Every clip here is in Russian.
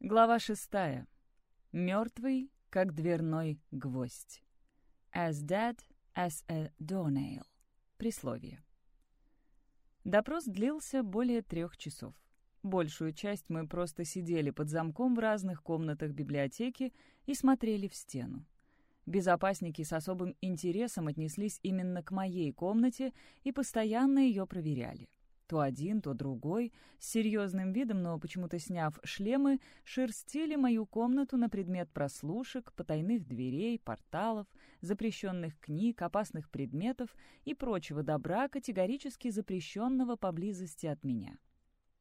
Глава шестая. Мертвый, как дверной гвоздь. As dead as a doornail. Присловие. Допрос длился более трех часов. Большую часть мы просто сидели под замком в разных комнатах библиотеки и смотрели в стену. Безопасники с особым интересом отнеслись именно к моей комнате и постоянно ее проверяли. То один, то другой, с серьезным видом, но почему-то сняв шлемы, шерстили мою комнату на предмет прослушек, потайных дверей, порталов, запрещенных книг, опасных предметов и прочего добра, категорически запрещенного поблизости от меня.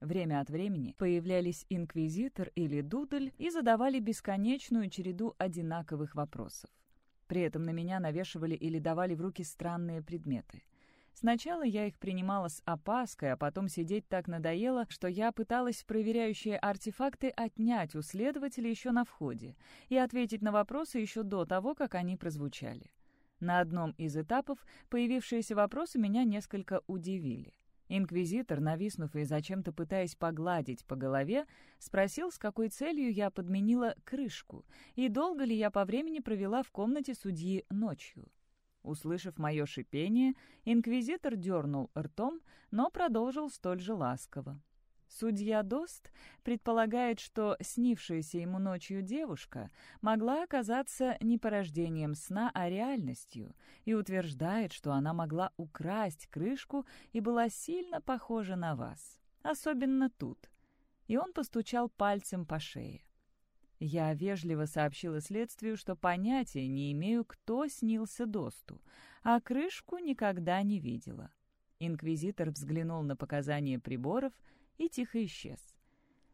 Время от времени появлялись инквизитор или дудль и задавали бесконечную череду одинаковых вопросов. При этом на меня навешивали или давали в руки странные предметы — Сначала я их принимала с опаской, а потом сидеть так надоело, что я пыталась проверяющие артефакты отнять у следователя еще на входе и ответить на вопросы еще до того, как они прозвучали. На одном из этапов появившиеся вопросы меня несколько удивили. Инквизитор, нависнув и зачем-то пытаясь погладить по голове, спросил, с какой целью я подменила крышку и долго ли я по времени провела в комнате судьи ночью. Услышав мое шипение, инквизитор дернул ртом, но продолжил столь же ласково. Судья Дост предполагает, что снившаяся ему ночью девушка могла оказаться не порождением сна, а реальностью, и утверждает, что она могла украсть крышку и была сильно похожа на вас. Особенно тут. И он постучал пальцем по шее. Я вежливо сообщила следствию, что понятия не имею, кто снился Досту, а крышку никогда не видела. Инквизитор взглянул на показания приборов и тихо исчез.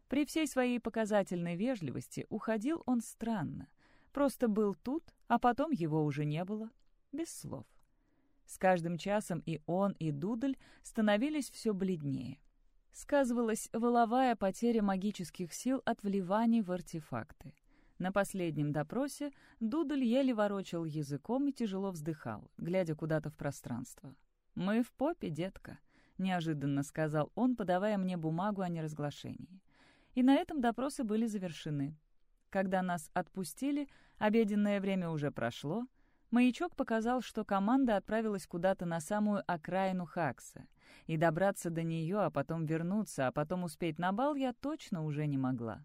При всей своей показательной вежливости уходил он странно. Просто был тут, а потом его уже не было. Без слов. С каждым часом и он, и Дудль становились все бледнее сказывалась воловая потеря магических сил от вливаний в артефакты. На последнем допросе Дудль еле ворочал языком и тяжело вздыхал, глядя куда-то в пространство. «Мы в попе, детка», — неожиданно сказал он, подавая мне бумагу о неразглашении. И на этом допросы были завершены. Когда нас отпустили, обеденное время уже прошло, маячок показал, что команда отправилась куда-то на самую окраину Хакса — и добраться до нее, а потом вернуться, а потом успеть на бал я точно уже не могла.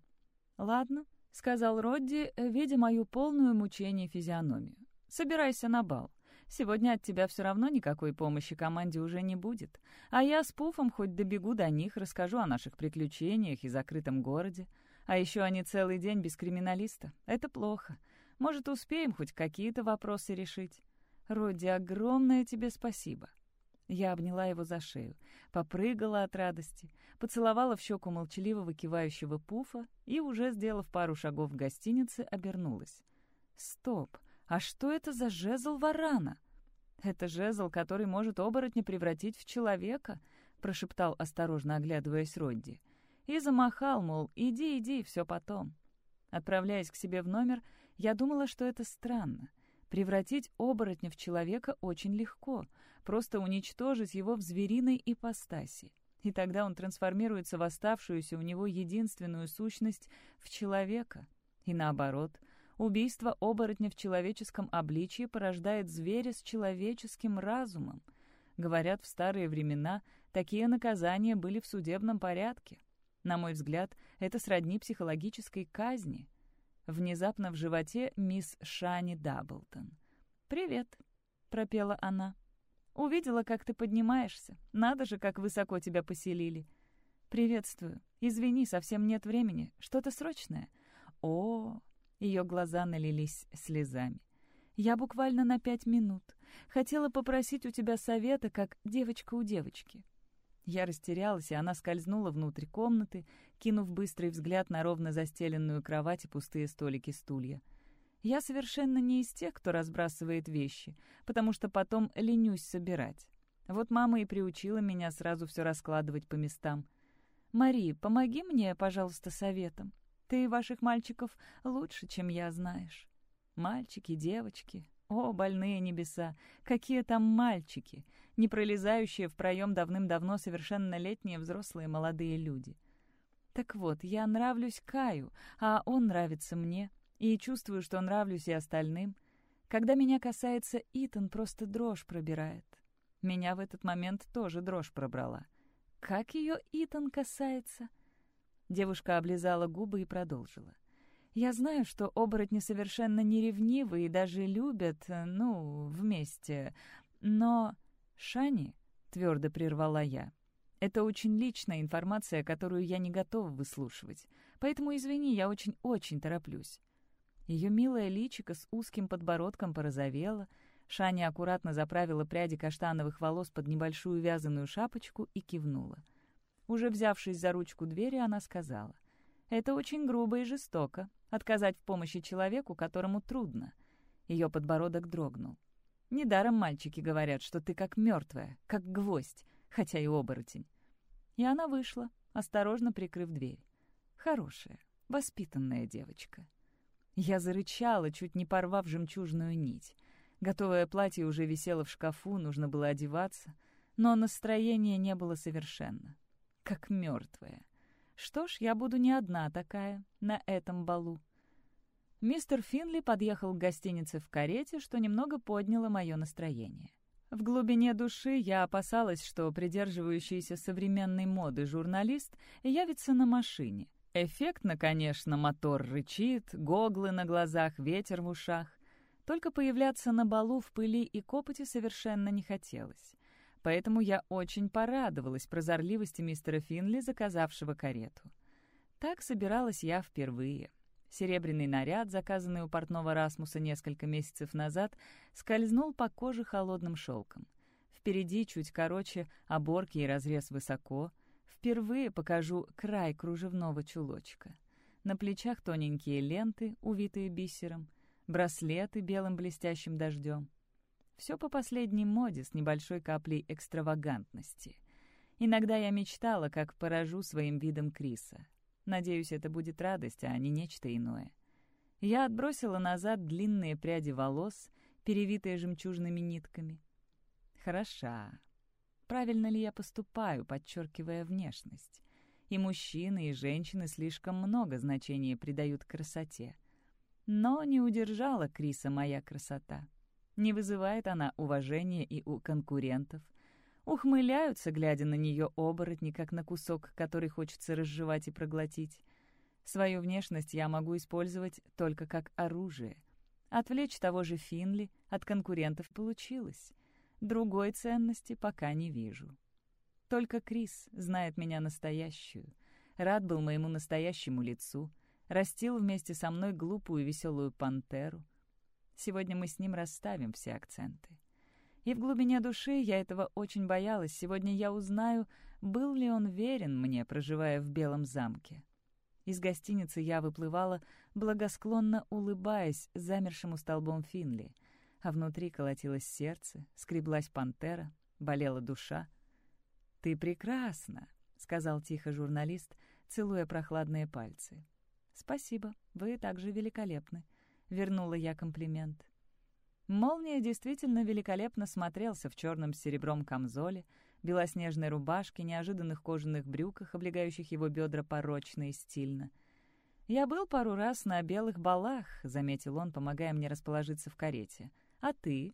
«Ладно», — сказал Родди, видя мою полную мучение физиономию. «Собирайся на бал. Сегодня от тебя все равно никакой помощи команде уже не будет. А я с Пуфом хоть добегу до них, расскажу о наших приключениях и закрытом городе. А еще они целый день без криминалиста. Это плохо. Может, успеем хоть какие-то вопросы решить? Родди, огромное тебе спасибо. Я обняла его за шею, попрыгала от радости, поцеловала в щеку молчаливого кивающего пуфа и, уже сделав пару шагов в гостинице, обернулась. «Стоп! А что это за жезл варана?» «Это жезл, который может оборотня превратить в человека», — прошептал, осторожно оглядываясь Родди. И замахал, мол, иди, иди, все потом. Отправляясь к себе в номер, я думала, что это странно. Превратить оборотня в человека очень легко, просто уничтожить его в звериной ипостаси. И тогда он трансформируется в оставшуюся у него единственную сущность в человека. И наоборот, убийство оборотня в человеческом обличье порождает зверя с человеческим разумом. Говорят, в старые времена такие наказания были в судебном порядке. На мой взгляд, это сродни психологической казни. Внезапно в животе мисс Шани Даблтон. «Привет», — пропела она. Увидела, как ты поднимаешься. Надо же, как высоко тебя поселили. Приветствую. Извини, совсем нет времени. Что-то срочное? О, ее глаза налились слезами. Я буквально на пять минут. Хотела попросить у тебя совета, как девочка у девочки. Я растерялась, и она скользнула внутрь комнаты, кинув быстрый взгляд на ровно застеленную кровать и пустые столики-стулья. Я совершенно не из тех, кто разбрасывает вещи, потому что потом ленюсь собирать. Вот мама и приучила меня сразу все раскладывать по местам. «Мари, помоги мне, пожалуйста, советом. Ты ваших мальчиков лучше, чем я, знаешь». Мальчики, девочки. О, больные небеса! Какие там мальчики! Не пролезающие в проем давным-давно совершеннолетние взрослые молодые люди. Так вот, я нравлюсь Каю, а он нравится мне, и чувствую, что нравлюсь и остальным. Когда меня касается Итан, просто дрожь пробирает. Меня в этот момент тоже дрожь пробрала. Как ее Итан касается? Девушка облизала губы и продолжила. Я знаю, что оборотни совершенно не ревнивы и даже любят, ну, вместе. Но... Шани, — твердо прервала я, — это очень личная информация, которую я не готова выслушивать. Поэтому, извини, я очень-очень тороплюсь. Ее милое личико с узким подбородком порозовело, Шани аккуратно заправила пряди каштановых волос под небольшую вязаную шапочку и кивнула. Уже взявшись за ручку двери, она сказала, «Это очень грубо и жестоко, Отказать в помощи человеку, которому трудно. Ее подбородок дрогнул. Недаром мальчики говорят, что ты как мертвая, как гвоздь, хотя и оборотень. И она вышла, осторожно прикрыв дверь. Хорошая, воспитанная девочка. Я зарычала, чуть не порвав жемчужную нить. Готовое платье уже висело в шкафу, нужно было одеваться, но настроения не было совершенно. Как мертвая. Что ж, я буду не одна такая на этом балу. Мистер Финли подъехал к гостинице в карете, что немного подняло мое настроение. В глубине души я опасалась, что придерживающийся современной моды журналист явится на машине. Эффектно, конечно, мотор рычит, гоглы на глазах, ветер в ушах. Только появляться на балу в пыли и копоти совершенно не хотелось поэтому я очень порадовалась прозорливости мистера Финли, заказавшего карету. Так собиралась я впервые. Серебряный наряд, заказанный у портного Расмуса несколько месяцев назад, скользнул по коже холодным шелком. Впереди чуть короче, оборки и разрез высоко. Впервые покажу край кружевного чулочка. На плечах тоненькие ленты, увитые бисером, браслеты белым блестящим дождем. Все по последней моде с небольшой каплей экстравагантности. Иногда я мечтала, как поражу своим видом Криса. Надеюсь, это будет радость, а не нечто иное. Я отбросила назад длинные пряди волос, перевитые жемчужными нитками. Хороша. Правильно ли я поступаю, подчеркивая внешность? И мужчины, и женщины слишком много значения придают красоте. Но не удержала Криса моя красота. Не вызывает она уважения и у конкурентов. Ухмыляются, глядя на нее оборотни, как на кусок, который хочется разжевать и проглотить. Свою внешность я могу использовать только как оружие. Отвлечь того же Финли от конкурентов получилось. Другой ценности пока не вижу. Только Крис знает меня настоящую. Рад был моему настоящему лицу. Растил вместе со мной глупую веселую пантеру — Сегодня мы с ним расставим все акценты. И в глубине души я этого очень боялась. Сегодня я узнаю, был ли он верен мне, проживая в Белом замке. Из гостиницы я выплывала, благосклонно улыбаясь замершему столбом Финли, а внутри колотилось сердце, скреблась пантера, болела душа. «Ты прекрасна», — сказал тихо журналист, целуя прохладные пальцы. «Спасибо, вы также великолепны», — вернула я комплимент. Молния действительно великолепно смотрелся в черном с серебром камзоле, белоснежной рубашке, неожиданных кожаных брюках, облегающих его бедра порочно и стильно. «Я был пару раз на белых балах», — заметил он, помогая мне расположиться в карете. «А ты?»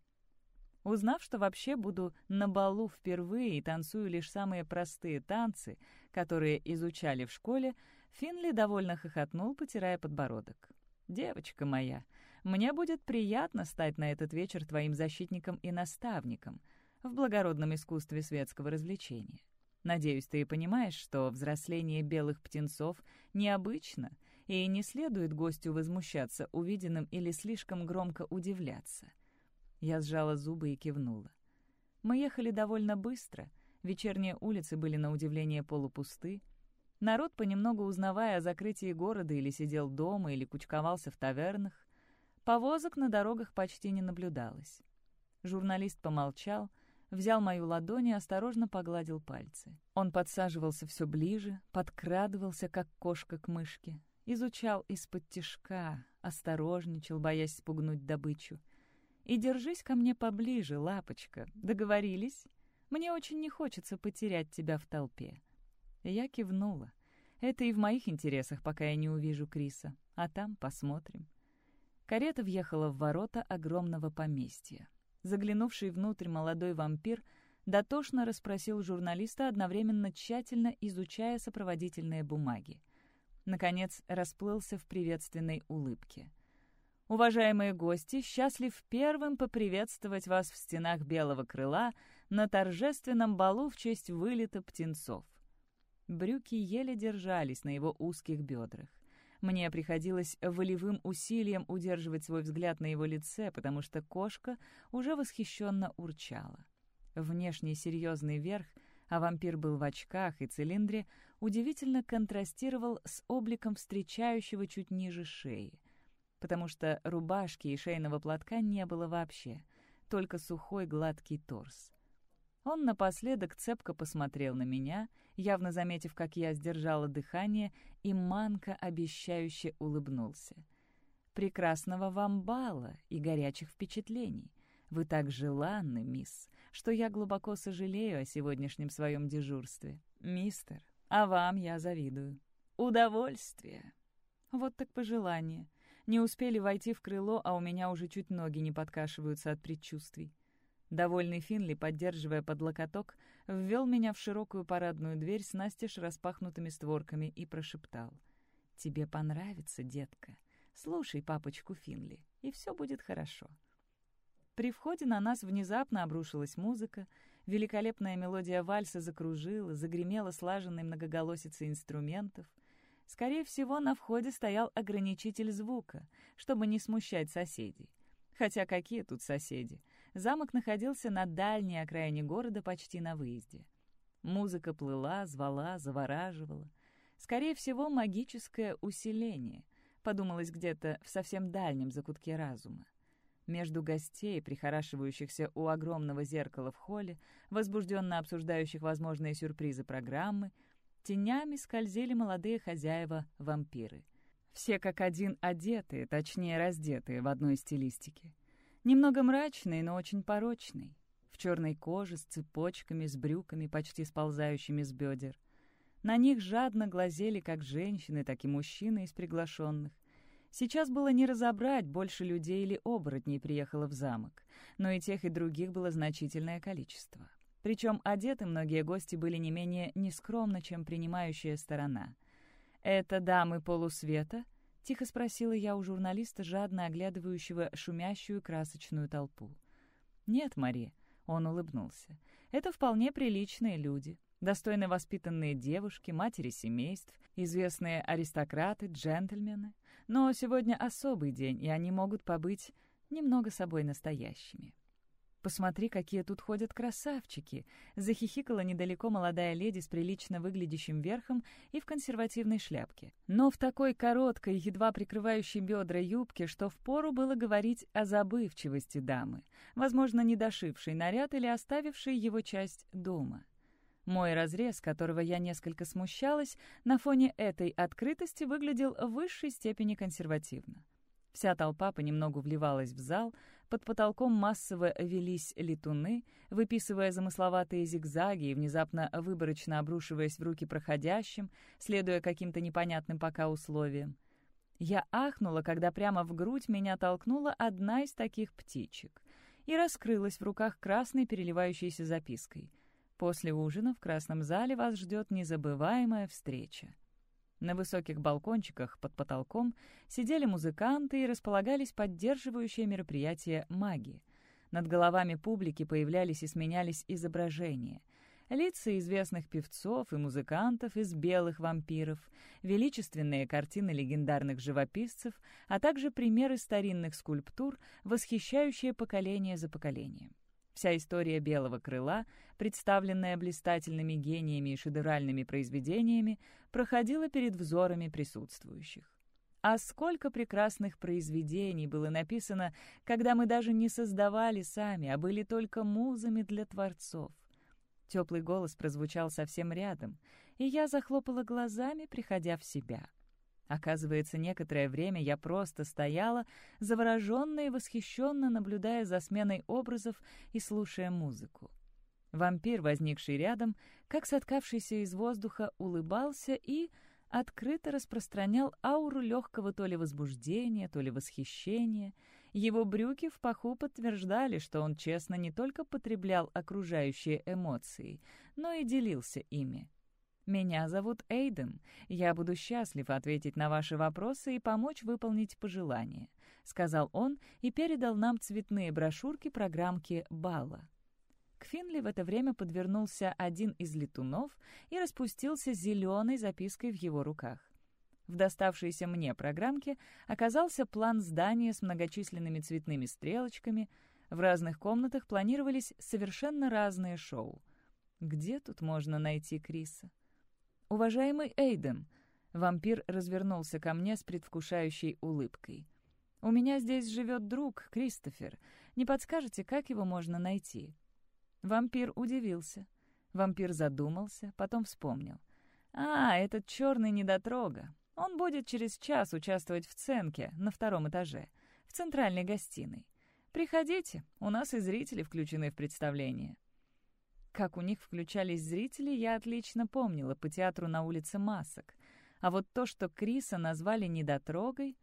Узнав, что вообще буду на балу впервые и танцую лишь самые простые танцы, которые изучали в школе, Финли довольно хохотнул, потирая подбородок. «Девочка моя, мне будет приятно стать на этот вечер твоим защитником и наставником в благородном искусстве светского развлечения. Надеюсь, ты понимаешь, что взросление белых птенцов необычно, и не следует гостю возмущаться увиденным или слишком громко удивляться». Я сжала зубы и кивнула. Мы ехали довольно быстро, вечерние улицы были на удивление полупусты, Народ, понемногу узнавая о закрытии города, или сидел дома, или кучковался в тавернах. Повозок на дорогах почти не наблюдалось. Журналист помолчал, взял мою ладонь и осторожно погладил пальцы. Он подсаживался все ближе, подкрадывался, как кошка к мышке, изучал из-под тишка, осторожничал, боясь спугнуть добычу. «И держись ко мне поближе, лапочка. Договорились? Мне очень не хочется потерять тебя в толпе». Я кивнула. Это и в моих интересах, пока я не увижу Криса. А там посмотрим. Карета въехала в ворота огромного поместья. Заглянувший внутрь молодой вампир дотошно расспросил журналиста, одновременно тщательно изучая сопроводительные бумаги. Наконец расплылся в приветственной улыбке. «Уважаемые гости, счастлив первым поприветствовать вас в стенах Белого Крыла на торжественном балу в честь вылета птенцов». Брюки еле держались на его узких бедрах. Мне приходилось волевым усилием удерживать свой взгляд на его лице, потому что кошка уже восхищенно урчала. Внешне серьезный верх, а вампир был в очках и цилиндре, удивительно контрастировал с обликом встречающего чуть ниже шеи, потому что рубашки и шейного платка не было вообще, только сухой гладкий торс. Он напоследок цепко посмотрел на меня, явно заметив, как я сдержала дыхание, и манка обещающе улыбнулся. «Прекрасного вам бала и горячих впечатлений. Вы так желанны, мисс, что я глубоко сожалею о сегодняшнем своем дежурстве. Мистер, а вам я завидую. Удовольствие!» Вот так пожелание. Не успели войти в крыло, а у меня уже чуть ноги не подкашиваются от предчувствий. Довольный Финли, поддерживая под локоток, ввел меня в широкую парадную дверь с настежь распахнутыми створками и прошептал. «Тебе понравится, детка. Слушай папочку Финли, и все будет хорошо». При входе на нас внезапно обрушилась музыка, великолепная мелодия вальса закружила, загремела слаженной многоголосицей инструментов. Скорее всего, на входе стоял ограничитель звука, чтобы не смущать соседей. Хотя какие тут соседи? Замок находился на дальней окраине города, почти на выезде. Музыка плыла, звала, завораживала. Скорее всего, магическое усиление, подумалось где-то в совсем дальнем закутке разума. Между гостей, прихорашивающихся у огромного зеркала в холле, возбужденно обсуждающих возможные сюрпризы программы, тенями скользили молодые хозяева-вампиры. Все как один одетые, точнее раздетые в одной стилистике. Немного мрачный, но очень порочный. В черной коже, с цепочками, с брюками, почти сползающими с бедер. На них жадно глазели как женщины, так и мужчины из приглашенных. Сейчас было не разобрать, больше людей или оборотней приехало в замок, но и тех, и других было значительное количество. Причем одеты многие гости были не менее нескромно, чем принимающая сторона. «Это дамы полусвета?» — тихо спросила я у журналиста, жадно оглядывающего шумящую красочную толпу. «Нет, Мари», — он улыбнулся, — «это вполне приличные люди, достойно воспитанные девушки, матери семейств, известные аристократы, джентльмены. Но сегодня особый день, и они могут побыть немного собой настоящими». «Посмотри, какие тут ходят красавчики!» — захихикала недалеко молодая леди с прилично выглядящим верхом и в консервативной шляпке. Но в такой короткой, едва прикрывающей бедра юбке, что впору было говорить о забывчивости дамы, возможно, не дошившей наряд или оставившей его часть дома. Мой разрез, которого я несколько смущалась, на фоне этой открытости выглядел в высшей степени консервативно. Вся толпа понемногу вливалась в зал, под потолком массово велись летуны, выписывая замысловатые зигзаги и внезапно выборочно обрушиваясь в руки проходящим, следуя каким-то непонятным пока условиям. Я ахнула, когда прямо в грудь меня толкнула одна из таких птичек и раскрылась в руках красной переливающейся запиской. «После ужина в Красном зале вас ждет незабываемая встреча». На высоких балкончиках под потолком сидели музыканты и располагались поддерживающие мероприятия маги. Над головами публики появлялись и сменялись изображения. Лица известных певцов и музыкантов из белых вампиров, величественные картины легендарных живописцев, а также примеры старинных скульптур, восхищающие поколение за поколением. Вся история «Белого крыла», представленная блистательными гениями и шедевральными произведениями, проходила перед взорами присутствующих. А сколько прекрасных произведений было написано, когда мы даже не создавали сами, а были только музами для творцов. Теплый голос прозвучал совсем рядом, и я захлопала глазами, приходя в себя — Оказывается, некоторое время я просто стояла, завороженно и восхищенно наблюдая за сменой образов и слушая музыку. Вампир, возникший рядом, как соткавшийся из воздуха, улыбался и открыто распространял ауру легкого то ли возбуждения, то ли восхищения. Его брюки в паху подтверждали, что он честно не только потреблял окружающие эмоции, но и делился ими. «Меня зовут Эйден. Я буду счастлив ответить на ваши вопросы и помочь выполнить пожелания», — сказал он и передал нам цветные брошюрки программки «Балла». К Финли в это время подвернулся один из летунов и распустился зеленой запиской в его руках. В доставшейся мне программке оказался план здания с многочисленными цветными стрелочками. В разных комнатах планировались совершенно разные шоу. Где тут можно найти Криса? «Уважаемый Эйден!» Вампир развернулся ко мне с предвкушающей улыбкой. «У меня здесь живет друг, Кристофер. Не подскажете, как его можно найти?» Вампир удивился. Вампир задумался, потом вспомнил. «А, этот черный недотрога. Он будет через час участвовать в ценке на втором этаже, в центральной гостиной. Приходите, у нас и зрители включены в представление». Как у них включались зрители, я отлично помнила по театру на улице Масок. А вот то, что Криса назвали недотрогой,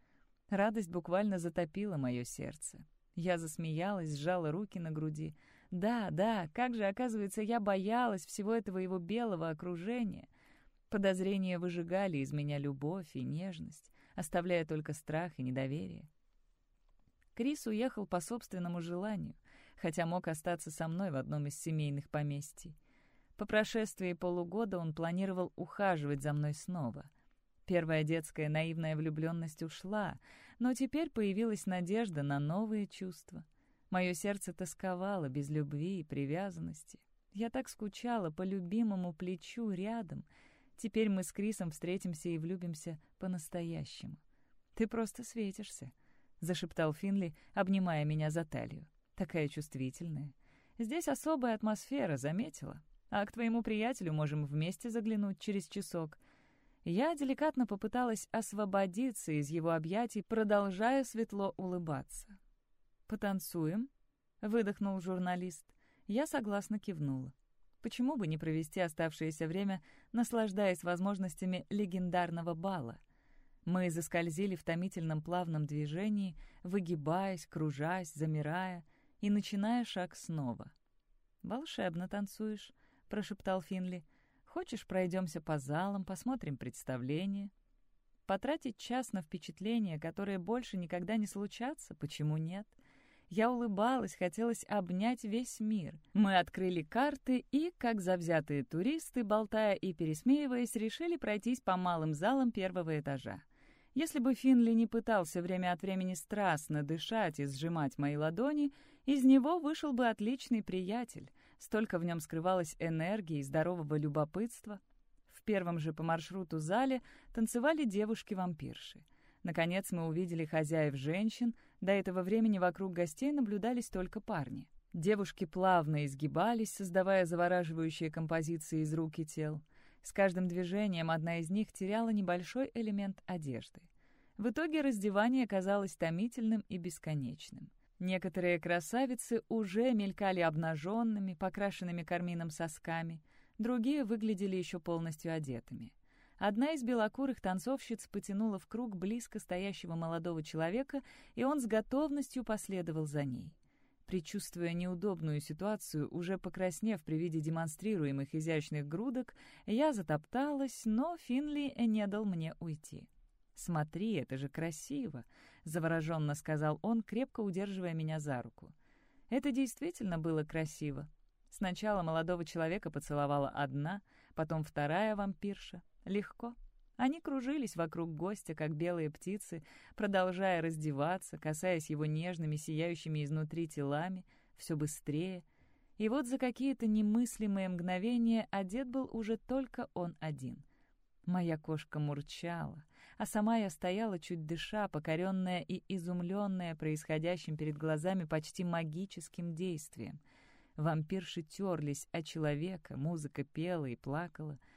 радость буквально затопила мое сердце. Я засмеялась, сжала руки на груди — да, да, как же, оказывается, я боялась всего этого его белого окружения. Подозрения выжигали из меня любовь и нежность, оставляя только страх и недоверие. Крис уехал по собственному желанию, хотя мог остаться со мной в одном из семейных поместий. По прошествии полугода он планировал ухаживать за мной снова. Первая детская наивная влюбленность ушла, но теперь появилась надежда на новые чувства — Мое сердце тосковало без любви и привязанности. Я так скучала по любимому плечу рядом. Теперь мы с Крисом встретимся и влюбимся по-настоящему. «Ты просто светишься», — зашептал Финли, обнимая меня за талию. «Такая чувствительная. Здесь особая атмосфера, заметила? А к твоему приятелю можем вместе заглянуть через часок». Я деликатно попыталась освободиться из его объятий, продолжая светло улыбаться. «Потанцуем?» — выдохнул журналист. Я согласно кивнула. Почему бы не провести оставшееся время, наслаждаясь возможностями легендарного бала? Мы заскользили в томительном плавном движении, выгибаясь, кружась, замирая и начиная шаг снова. «Волшебно танцуешь», — прошептал Финли. «Хочешь, пройдемся по залам, посмотрим представление?» Потратить час на впечатления, которые больше никогда не случатся, почему нет? Я улыбалась, хотелось обнять весь мир. Мы открыли карты и, как завзятые туристы, болтая и пересмеиваясь, решили пройтись по малым залам первого этажа. Если бы Финли не пытался время от времени страстно дышать и сжимать мои ладони, из него вышел бы отличный приятель. Столько в нем скрывалось энергии и здорового любопытства. В первом же по маршруту зале танцевали девушки-вампирши. Наконец мы увидели хозяев женщин, до этого времени вокруг гостей наблюдались только парни. Девушки плавно изгибались, создавая завораживающие композиции из рук и тел. С каждым движением одна из них теряла небольшой элемент одежды. В итоге раздевание казалось томительным и бесконечным. Некоторые красавицы уже мелькали обнаженными, покрашенными кармином сосками, другие выглядели еще полностью одетыми. Одна из белокурых танцовщиц потянула в круг близко стоящего молодого человека, и он с готовностью последовал за ней. Причувствуя неудобную ситуацию, уже покраснев при виде демонстрируемых изящных грудок, я затопталась, но Финли не дал мне уйти. «Смотри, это же красиво!» — завороженно сказал он, крепко удерживая меня за руку. Это действительно было красиво. Сначала молодого человека поцеловала одна, потом вторая вампирша. Легко. Они кружились вокруг гостя, как белые птицы, продолжая раздеваться, касаясь его нежными, сияющими изнутри телами, все быстрее. И вот за какие-то немыслимые мгновения одет был уже только он один. Моя кошка мурчала, а сама я стояла, чуть дыша, покоренная и изумленная происходящим перед глазами почти магическим действием. Вампирши терлись о человека, музыка пела и плакала —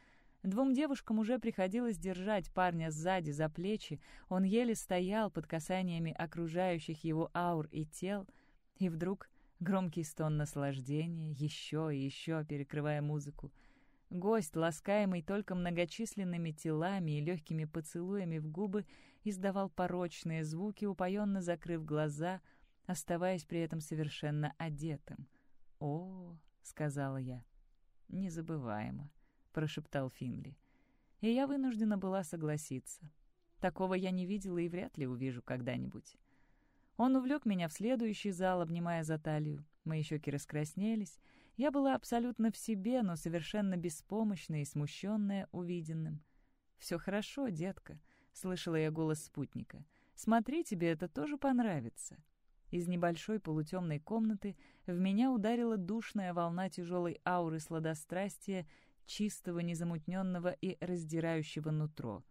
Двум девушкам уже приходилось держать парня сзади за плечи, он еле стоял под касаниями окружающих его аур и тел, и вдруг громкий стон наслаждения, еще и еще перекрывая музыку. Гость, ласкаемый только многочисленными телами и легкими поцелуями в губы, издавал порочные звуки, упоенно закрыв глаза, оставаясь при этом совершенно одетым. «О, — сказала я. «Незабываемо», — прошептал Финли. И я вынуждена была согласиться. Такого я не видела и вряд ли увижу когда-нибудь. Он увлек меня в следующий зал, обнимая за талию. Мои щеки раскраснелись. Я была абсолютно в себе, но совершенно беспомощная и смущенная увиденным. «Все хорошо, детка», — слышала я голос спутника. «Смотри, тебе это тоже понравится». Из небольшой полутемной комнаты в меня ударила душная волна тяжелой ауры сладострастия, чистого, незамутненного и раздирающего нутро,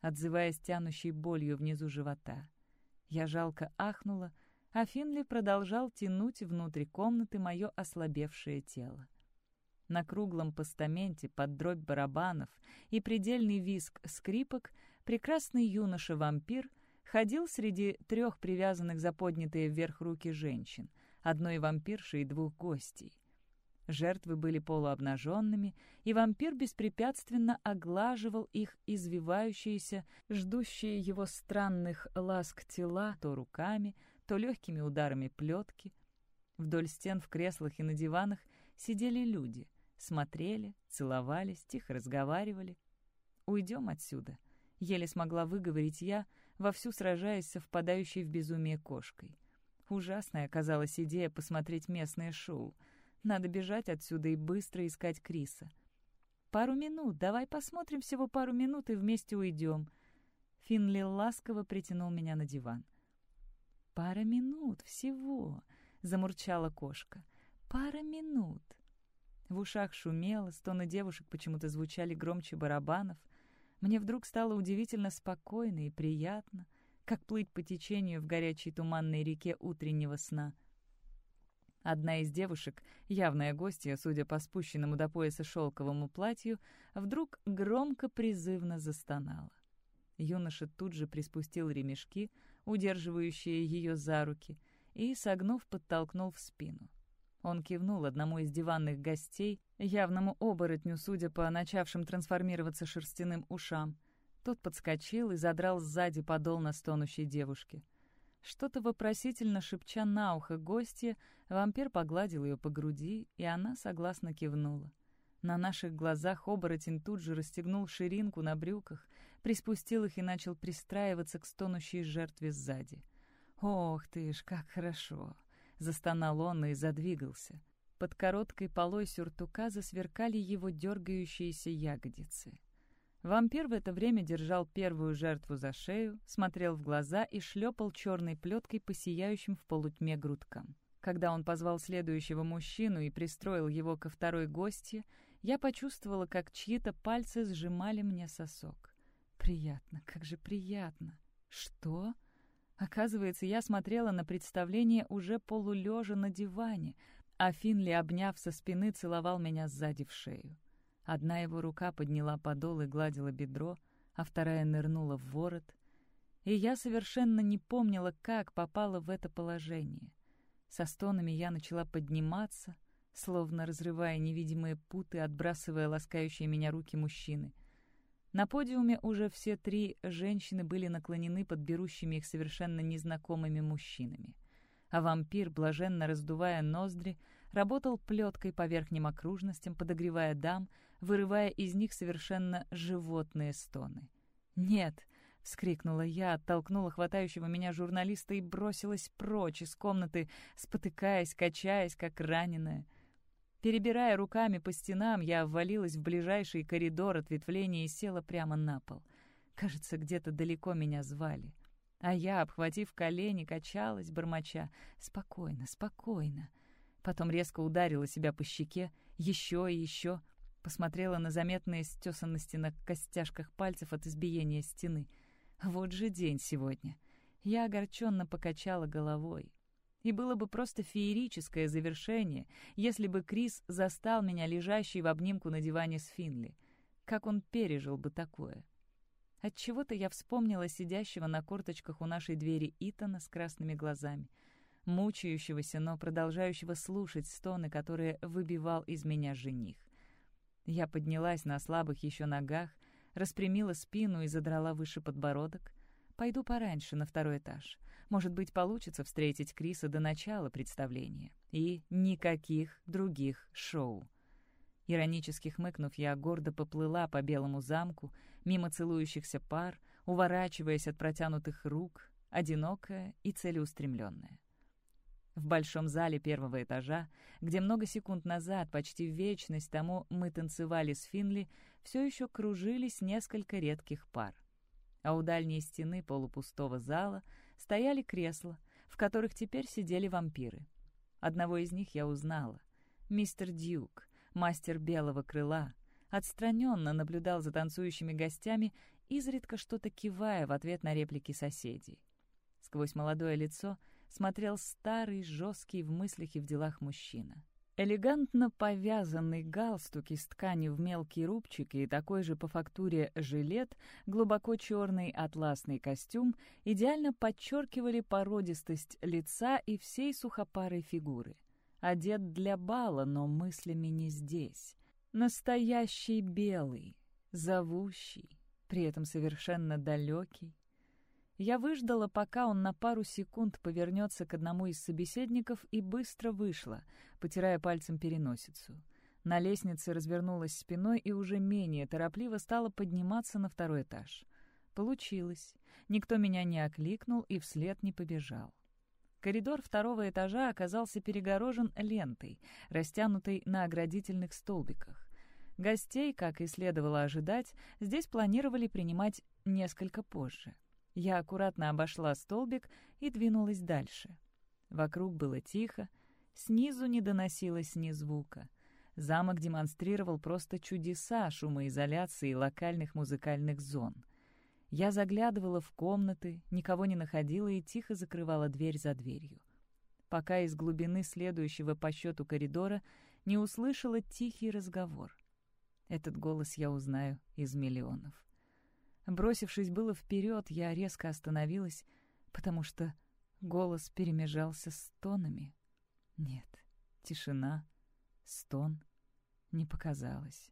отзываясь тянущей болью внизу живота. Я жалко ахнула, а Финли продолжал тянуть внутрь комнаты мое ослабевшее тело. На круглом постаменте под дробь барабанов и предельный виск скрипок прекрасный юноша-вампир ходил среди трех привязанных за поднятые вверх руки женщин, одной вампирши и двух гостей. Жертвы были полуобнаженными, и вампир беспрепятственно оглаживал их извивающиеся, ждущие его странных ласк тела то руками, то легкими ударами плетки. Вдоль стен в креслах и на диванах сидели люди, смотрели, целовались, тихо разговаривали. «Уйдем отсюда», — еле смогла выговорить я, вовсю сражаясь со впадающей в безумие кошкой. Ужасная оказалась идея посмотреть местное шоу — надо бежать отсюда и быстро искать Криса. «Пару минут, давай посмотрим всего пару минут и вместе уйдем». Финли ласково притянул меня на диван. «Пара минут всего», — замурчала кошка. «Пара минут». В ушах шумело, стоны девушек почему-то звучали громче барабанов. Мне вдруг стало удивительно спокойно и приятно, как плыть по течению в горячей туманной реке утреннего сна — Одна из девушек, явная гостья, судя по спущенному до пояса шелковому платью, вдруг громко призывно застонала. Юноша тут же приспустил ремешки, удерживающие ее за руки, и, согнув, подтолкнул в спину. Он кивнул одному из диванных гостей, явному оборотню, судя по начавшим трансформироваться шерстяным ушам. Тот подскочил и задрал сзади подол на стонущей девушке — что-то вопросительно шепча на ухо гостья, вампир погладил ее по груди, и она согласно кивнула. На наших глазах оборотень тут же расстегнул ширинку на брюках, приспустил их и начал пристраиваться к стонущей жертве сзади. «Ох ты ж, как хорошо!» — застонал он и задвигался. Под короткой полой сюртука засверкали его дергающиеся ягодицы. Вампир в это время держал первую жертву за шею, смотрел в глаза и шлепал черной плеткой по сияющим в полутьме грудкам. Когда он позвал следующего мужчину и пристроил его ко второй гостье, я почувствовала, как чьи-то пальцы сжимали мне сосок. Приятно, как же приятно. Что? Оказывается, я смотрела на представление уже полулежа на диване, а Финли, обняв со спины, целовал меня сзади в шею. Одна его рука подняла подол и гладила бедро, а вторая нырнула в ворот. И я совершенно не помнила, как попала в это положение. Со стонами я начала подниматься, словно разрывая невидимые путы, отбрасывая ласкающие меня руки мужчины. На подиуме уже все три женщины были наклонены под берущими их совершенно незнакомыми мужчинами. А вампир, блаженно раздувая ноздри, работал плеткой по верхним окружностям, подогревая дам, вырывая из них совершенно животные стоны. «Нет!» — вскрикнула я, оттолкнула хватающего меня журналиста и бросилась прочь из комнаты, спотыкаясь, качаясь, как раненая. Перебирая руками по стенам, я ввалилась в ближайший коридор ответвления и села прямо на пол. Кажется, где-то далеко меня звали. А я, обхватив колени, качалась, бормоча «Спокойно, спокойно». Потом резко ударила себя по щеке, еще и еще. Посмотрела на заметные стесанности на костяшках пальцев от избиения стены. Вот же день сегодня. Я огорченно покачала головой. И было бы просто феерическое завершение, если бы Крис застал меня лежащей в обнимку на диване с Финли. Как он пережил бы такое? Отчего-то я вспомнила сидящего на корточках у нашей двери Итана с красными глазами — мучающегося, но продолжающего слушать стоны, которые выбивал из меня жених. Я поднялась на слабых еще ногах, распрямила спину и задрала выше подбородок. Пойду пораньше, на второй этаж. Может быть, получится встретить Криса до начала представления. И никаких других шоу. Иронически хмыкнув, я гордо поплыла по белому замку, мимо целующихся пар, уворачиваясь от протянутых рук, одинокая и целеустремленная. В большом зале первого этажа, где много секунд назад, почти вечность тому, мы танцевали с Финли, все еще кружились несколько редких пар. А у дальней стены полупустого зала стояли кресла, в которых теперь сидели вампиры. Одного из них я узнала. Мистер Дьюк, мастер белого крыла, отстраненно наблюдал за танцующими гостями, изредка что-то кивая в ответ на реплики соседей. Сквозь молодое лицо смотрел старый, жесткий в мыслях и в делах мужчина. Элегантно повязанный галстук из ткани в мелкие рубчики и такой же по фактуре жилет, глубоко черный атласный костюм идеально подчеркивали породистость лица и всей сухопарой фигуры. Одет для бала, но мыслями не здесь. Настоящий белый, зовущий, при этом совершенно далекий. Я выждала, пока он на пару секунд повернется к одному из собеседников и быстро вышла, потирая пальцем переносицу. На лестнице развернулась спиной и уже менее торопливо стала подниматься на второй этаж. Получилось. Никто меня не окликнул и вслед не побежал. Коридор второго этажа оказался перегорожен лентой, растянутой на оградительных столбиках. Гостей, как и следовало ожидать, здесь планировали принимать несколько позже. Я аккуратно обошла столбик и двинулась дальше. Вокруг было тихо, снизу не доносилось ни звука. Замок демонстрировал просто чудеса шумоизоляции локальных музыкальных зон. Я заглядывала в комнаты, никого не находила и тихо закрывала дверь за дверью. Пока из глубины следующего по счету коридора не услышала тихий разговор. Этот голос я узнаю из миллионов. Бросившись было вперед, я резко остановилась, потому что голос перемежался с тонами. Нет, тишина, стон не показалось.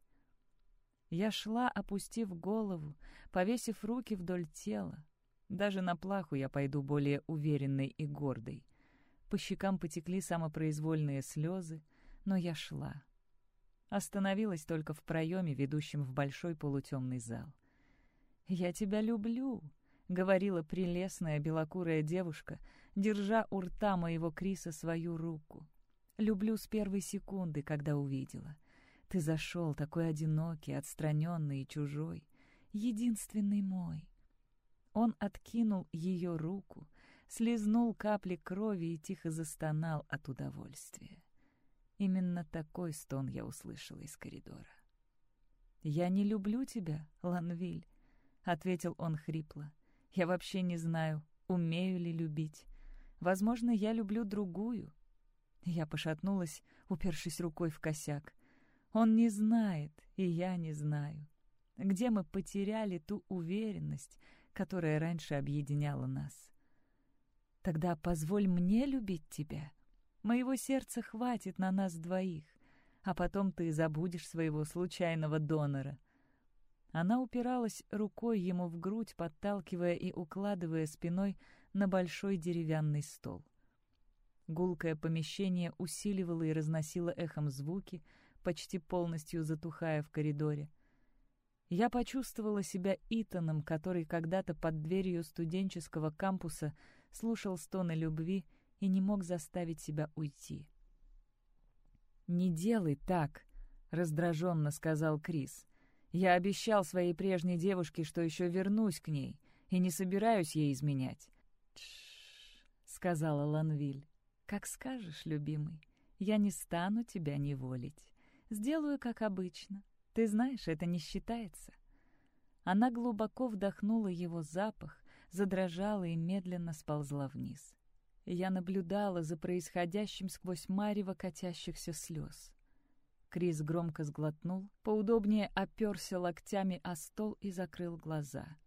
Я шла, опустив голову, повесив руки вдоль тела. Даже на плаху я пойду более уверенной и гордой. По щекам потекли самопроизвольные слезы, но я шла. Остановилась только в проеме, ведущем в большой полутемный зал. «Я тебя люблю», — говорила прелестная белокурая девушка, держа у рта моего Криса свою руку. «Люблю с первой секунды, когда увидела. Ты зашел такой одинокий, отстраненный и чужой, единственный мой». Он откинул ее руку, слезнул капли крови и тихо застонал от удовольствия. Именно такой стон я услышала из коридора. «Я не люблю тебя, Ланвиль», — ответил он хрипло. «Я вообще не знаю, умею ли любить. Возможно, я люблю другую». Я пошатнулась, упершись рукой в косяк. Он не знает, и я не знаю. Где мы потеряли ту уверенность, которая раньше объединяла нас? Тогда позволь мне любить тебя. Моего сердца хватит на нас двоих, а потом ты забудешь своего случайного донора — она упиралась рукой ему в грудь, подталкивая и укладывая спиной на большой деревянный стол. Гулкое помещение усиливало и разносило эхом звуки, почти полностью затухая в коридоре. Я почувствовала себя Итаном, который когда-то под дверью студенческого кампуса слушал стоны любви и не мог заставить себя уйти. «Не делай так», — раздраженно сказал Крис. Я обещал своей прежней девушке, что еще вернусь к ней, и не собираюсь ей изменять. «Тш-ш-ш», сказала Ланвиль. «Как скажешь, любимый, я не стану тебя неволить. Сделаю, как обычно. Ты знаешь, это не считается». Она глубоко вдохнула его запах, задрожала и медленно сползла вниз. Я наблюдала за происходящим сквозь марево катящихся слез. Крис громко сглотнул, поудобнее оперся локтями о стол и закрыл глаза.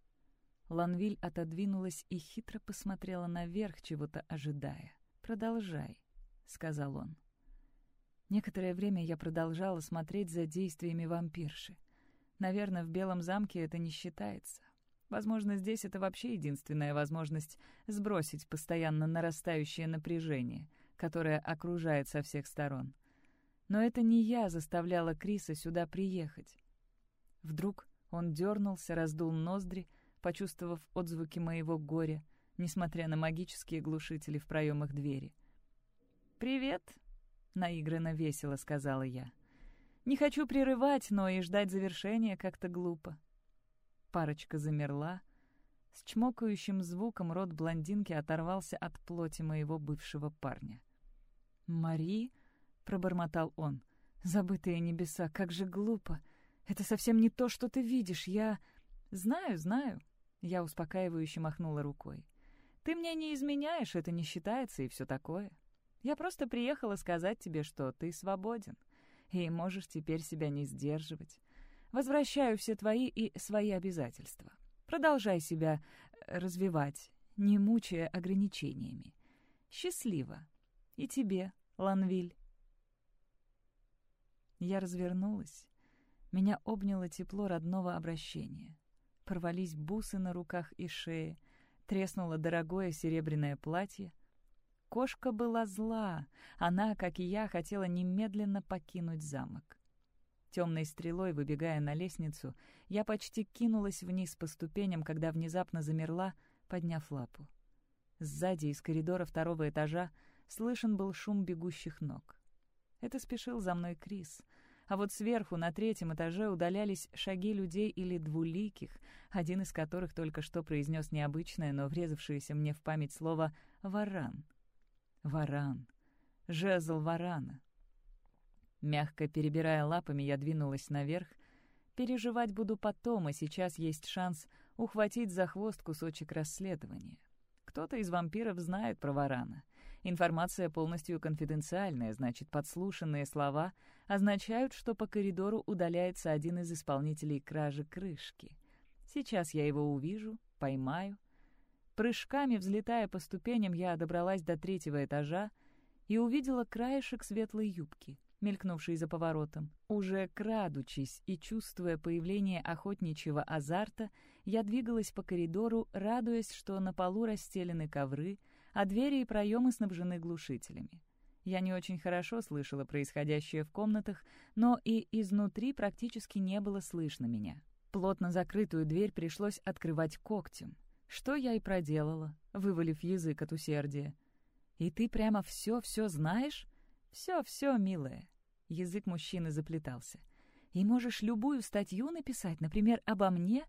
Ланвиль отодвинулась и хитро посмотрела наверх, чего-то ожидая. «Продолжай», — сказал он. Некоторое время я продолжала смотреть за действиями вампирши. Наверное, в Белом замке это не считается. Возможно, здесь это вообще единственная возможность сбросить постоянно нарастающее напряжение, которое окружает со всех сторон. Но это не я заставляла Криса сюда приехать. Вдруг он дернулся, раздул ноздри, почувствовав отзвуки моего горя, несмотря на магические глушители в проемах двери. «Привет!» — наигранно весело сказала я. «Не хочу прерывать, но и ждать завершения как-то глупо». Парочка замерла. С чмокающим звуком рот блондинки оторвался от плоти моего бывшего парня. «Мари?» — пробормотал он. «Забытые небеса, как же глупо! Это совсем не то, что ты видишь, я...» «Знаю, знаю», — я успокаивающе махнула рукой. «Ты мне не изменяешь, это не считается и все такое. Я просто приехала сказать тебе, что ты свободен, и можешь теперь себя не сдерживать. Возвращаю все твои и свои обязательства. Продолжай себя э, развивать, не мучая ограничениями. Счастливо. И тебе, Ланвиль. Я развернулась. Меня обняло тепло родного обращения. Порвались бусы на руках и шее, треснуло дорогое серебряное платье. Кошка была зла, она, как и я, хотела немедленно покинуть замок. Темной стрелой, выбегая на лестницу, я почти кинулась вниз по ступеням, когда внезапно замерла, подняв лапу. Сзади, из коридора второго этажа, слышен был шум бегущих ног. Это спешил за мной Крис. А вот сверху, на третьем этаже, удалялись шаги людей или двуликих, один из которых только что произнес необычное, но врезавшееся мне в память слово «варан». «Варан». Жезл варана. Мягко перебирая лапами, я двинулась наверх. Переживать буду потом, а сейчас есть шанс ухватить за хвост кусочек расследования. Кто-то из вампиров знает про Варана. Информация полностью конфиденциальная, значит, подслушанные слова означают, что по коридору удаляется один из исполнителей кражи крышки. Сейчас я его увижу, поймаю. Прыжками, взлетая по ступеням, я добралась до третьего этажа и увидела краешек светлой юбки — мелькнувший за поворотом. Уже крадучись и чувствуя появление охотничьего азарта, я двигалась по коридору, радуясь, что на полу расстелены ковры, а двери и проемы снабжены глушителями. Я не очень хорошо слышала происходящее в комнатах, но и изнутри практически не было слышно меня. Плотно закрытую дверь пришлось открывать когтем. Что я и проделала, вывалив язык от усердия. «И ты прямо все-все знаешь?» «Все-все, милая». Язык мужчины заплетался. «И можешь любую статью написать, например, обо мне?»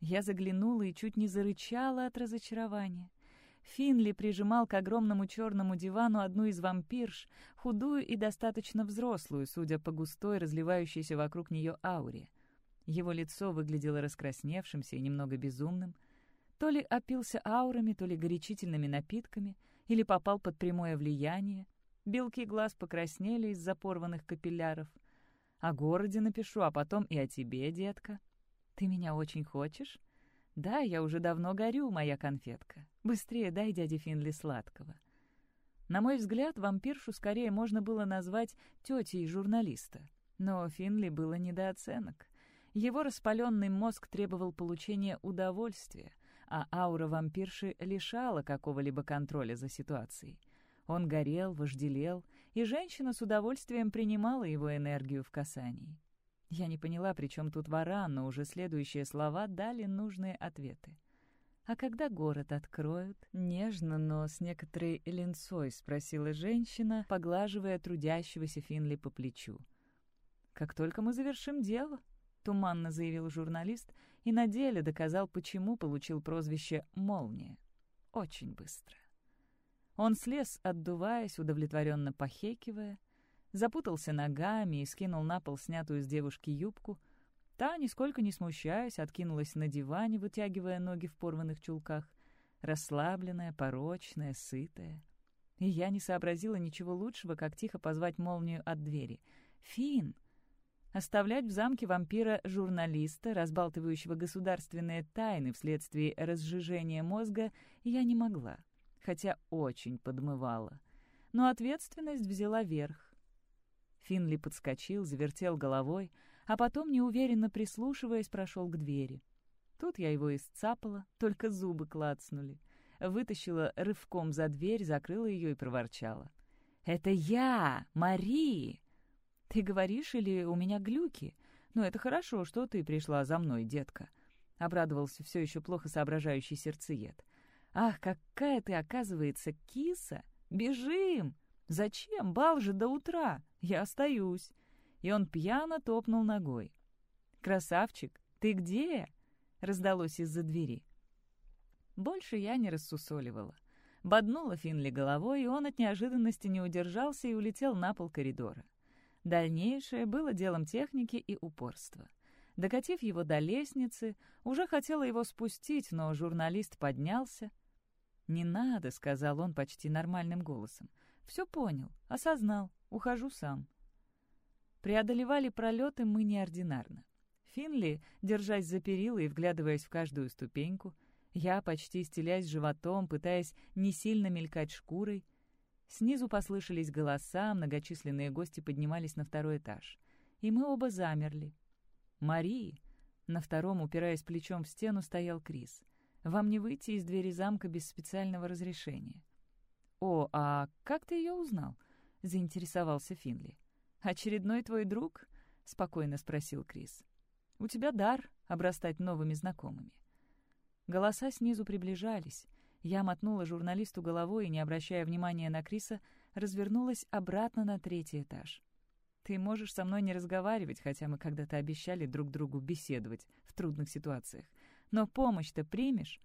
Я заглянула и чуть не зарычала от разочарования. Финли прижимал к огромному черному дивану одну из вампирш, худую и достаточно взрослую, судя по густой, разливающейся вокруг нее ауре. Его лицо выглядело раскрасневшимся и немного безумным. То ли опился аурами, то ли горячительными напитками, или попал под прямое влияние — Белки глаз покраснели из-за порванных капилляров. О городе напишу, а потом и о тебе, детка. Ты меня очень хочешь? Да, я уже давно горю, моя конфетка. Быстрее дай дяде Финли сладкого. На мой взгляд, вампиршу скорее можно было назвать тетей журналиста. Но Финли было недооценок. Его распаленный мозг требовал получения удовольствия, а аура вампирши лишала какого-либо контроля за ситуацией. Он горел, вожделел, и женщина с удовольствием принимала его энергию в касании. Я не поняла, при чем тут варан, но уже следующие слова дали нужные ответы. «А когда город откроют?» Нежно, но с некоторой ленцой спросила женщина, поглаживая трудящегося Финли по плечу. «Как только мы завершим дело», — туманно заявил журналист и на деле доказал, почему получил прозвище «Молния». Очень быстро. Он слез, отдуваясь, удовлетворенно похекивая, запутался ногами и скинул на пол снятую с девушки юбку. Та, нисколько не смущаясь, откинулась на диване, вытягивая ноги в порванных чулках, расслабленная, порочная, сытая. И я не сообразила ничего лучшего, как тихо позвать молнию от двери. «Фин!» Оставлять в замке вампира-журналиста, разбалтывающего государственные тайны вследствие разжижения мозга, я не могла хотя очень подмывала. Но ответственность взяла верх. Финли подскочил, завертел головой, а потом, неуверенно прислушиваясь, прошел к двери. Тут я его исцапала, только зубы клацнули. Вытащила рывком за дверь, закрыла ее и проворчала. «Это я, Мари!» «Ты говоришь, или у меня глюки? Ну, это хорошо, что ты пришла за мной, детка», — обрадовался все еще плохо соображающий сердцеед. «Ах, какая ты, оказывается, киса! Бежим! Зачем? Бал же до утра! Я остаюсь!» И он пьяно топнул ногой. «Красавчик, ты где?» — раздалось из-за двери. Больше я не рассусоливала. Боднула Финли головой, и он от неожиданности не удержался и улетел на пол коридора. Дальнейшее было делом техники и упорства. Докатив его до лестницы, уже хотела его спустить, но журналист поднялся. «Не надо», — сказал он почти нормальным голосом. «Все понял, осознал, ухожу сам». Преодолевали пролеты мы неординарно. Финли, держась за перила и вглядываясь в каждую ступеньку, я, почти стелясь животом, пытаясь не сильно мелькать шкурой, Снизу послышались голоса, многочисленные гости поднимались на второй этаж. И мы оба замерли. «Мари!» На втором, упираясь плечом в стену, стоял Крис. «Вам не выйти из двери замка без специального разрешения». «О, а как ты ее узнал?» — заинтересовался Финли. «Очередной твой друг?» — спокойно спросил Крис. «У тебя дар обрастать новыми знакомыми». Голоса снизу приближались. Я мотнула журналисту головой и, не обращая внимания на Криса, развернулась обратно на третий этаж. «Ты можешь со мной не разговаривать, хотя мы когда-то обещали друг другу беседовать в трудных ситуациях. Но помощь-то примешь?»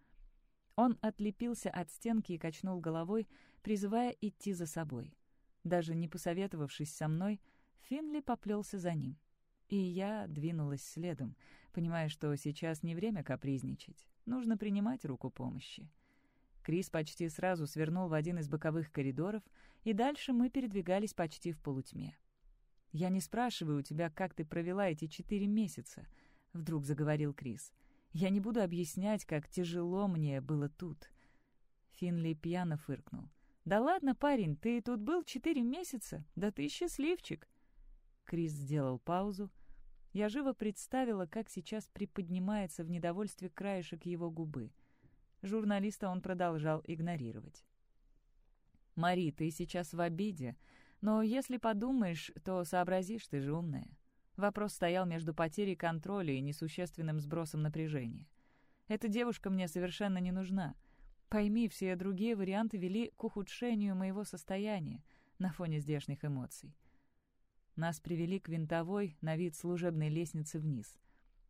Он отлепился от стенки и качнул головой, призывая идти за собой. Даже не посоветовавшись со мной, Финли поплелся за ним. И я двинулась следом, понимая, что сейчас не время капризничать. Нужно принимать руку помощи. Крис почти сразу свернул в один из боковых коридоров, и дальше мы передвигались почти в полутьме. «Я не спрашиваю у тебя, как ты провела эти четыре месяца», — вдруг заговорил Крис. «Я не буду объяснять, как тяжело мне было тут». Финли пьяно фыркнул. «Да ладно, парень, ты тут был четыре месяца? Да ты счастливчик!» Крис сделал паузу. Я живо представила, как сейчас приподнимается в недовольстве краешек его губы — Журналиста он продолжал игнорировать. «Мари, ты сейчас в обиде, но если подумаешь, то сообразишь, ты же умная». Вопрос стоял между потерей контроля и несущественным сбросом напряжения. «Эта девушка мне совершенно не нужна. Пойми, все другие варианты вели к ухудшению моего состояния на фоне здешних эмоций». Нас привели к винтовой на вид служебной лестнице вниз.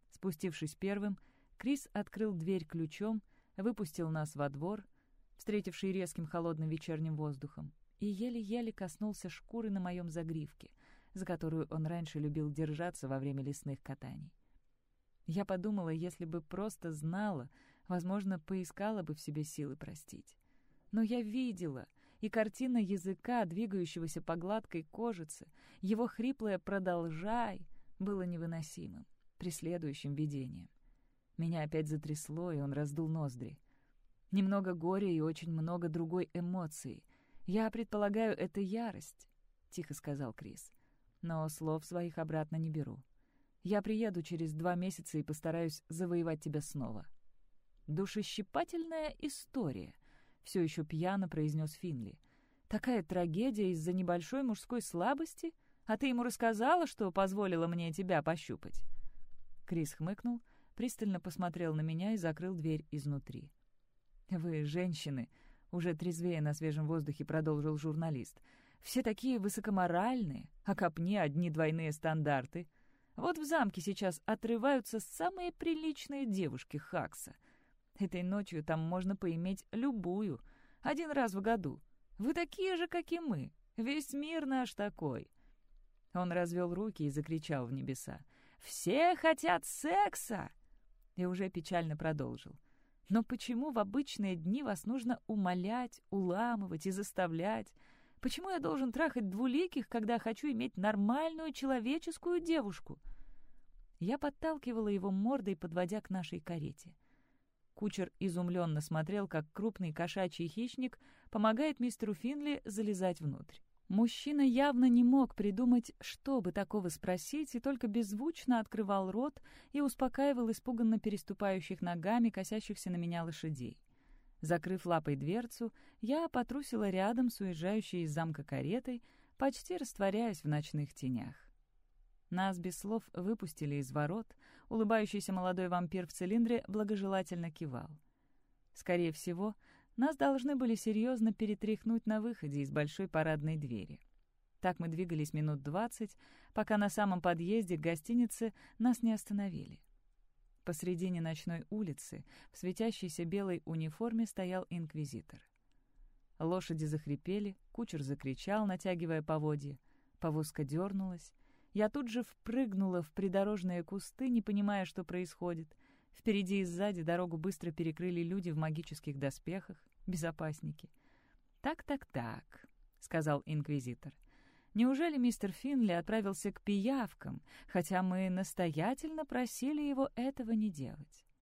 Спустившись первым, Крис открыл дверь ключом — выпустил нас во двор, встретивший резким холодным вечерним воздухом, и еле-еле коснулся шкуры на моем загривке, за которую он раньше любил держаться во время лесных катаний. Я подумала, если бы просто знала, возможно, поискала бы в себе силы простить. Но я видела, и картина языка, двигающегося по гладкой кожице, его хриплое «продолжай» было невыносимым, преследующим видением. Меня опять затрясло, и он раздул ноздри. Немного горя и очень много другой эмоции. Я предполагаю, это ярость, — тихо сказал Крис. Но слов своих обратно не беру. Я приеду через два месяца и постараюсь завоевать тебя снова. Душещипательная история, — все еще пьяно произнес Финли. Такая трагедия из-за небольшой мужской слабости? А ты ему рассказала, что позволила мне тебя пощупать?» Крис хмыкнул — пристально посмотрел на меня и закрыл дверь изнутри. «Вы, женщины», — уже трезвее на свежем воздухе продолжил журналист, «все такие высокоморальные, а копни одни двойные стандарты. Вот в замке сейчас отрываются самые приличные девушки Хакса. Этой ночью там можно поиметь любую, один раз в году. Вы такие же, как и мы, весь мир наш такой». Он развел руки и закричал в небеса. «Все хотят секса!» и уже печально продолжил. «Но почему в обычные дни вас нужно умолять, уламывать и заставлять? Почему я должен трахать двуликих, когда хочу иметь нормальную человеческую девушку?» Я подталкивала его мордой, подводя к нашей карете. Кучер изумленно смотрел, как крупный кошачий хищник помогает мистеру Финли залезать внутрь. Мужчина явно не мог придумать, что бы такого спросить, и только беззвучно открывал рот и успокаивал испуганно переступающих ногами, косящихся на меня лошадей. Закрыв лапой дверцу, я потрусила рядом с уезжающей из замка каретой, почти растворяясь в ночных тенях. Нас без слов выпустили из ворот, улыбающийся молодой вампир в цилиндре благожелательно кивал. Скорее всего, нас должны были серьезно перетряхнуть на выходе из большой парадной двери. Так мы двигались минут двадцать, пока на самом подъезде к гостинице нас не остановили. Посредине ночной улицы в светящейся белой униформе стоял инквизитор. Лошади захрипели, кучер закричал, натягивая поводья. Повозка дернулась. Я тут же впрыгнула в придорожные кусты, не понимая, что происходит — Впереди и сзади дорогу быстро перекрыли люди в магических доспехах, безопасники. «Так-так-так», — сказал инквизитор. «Неужели мистер Финли отправился к пиявкам, хотя мы настоятельно просили его этого не делать?»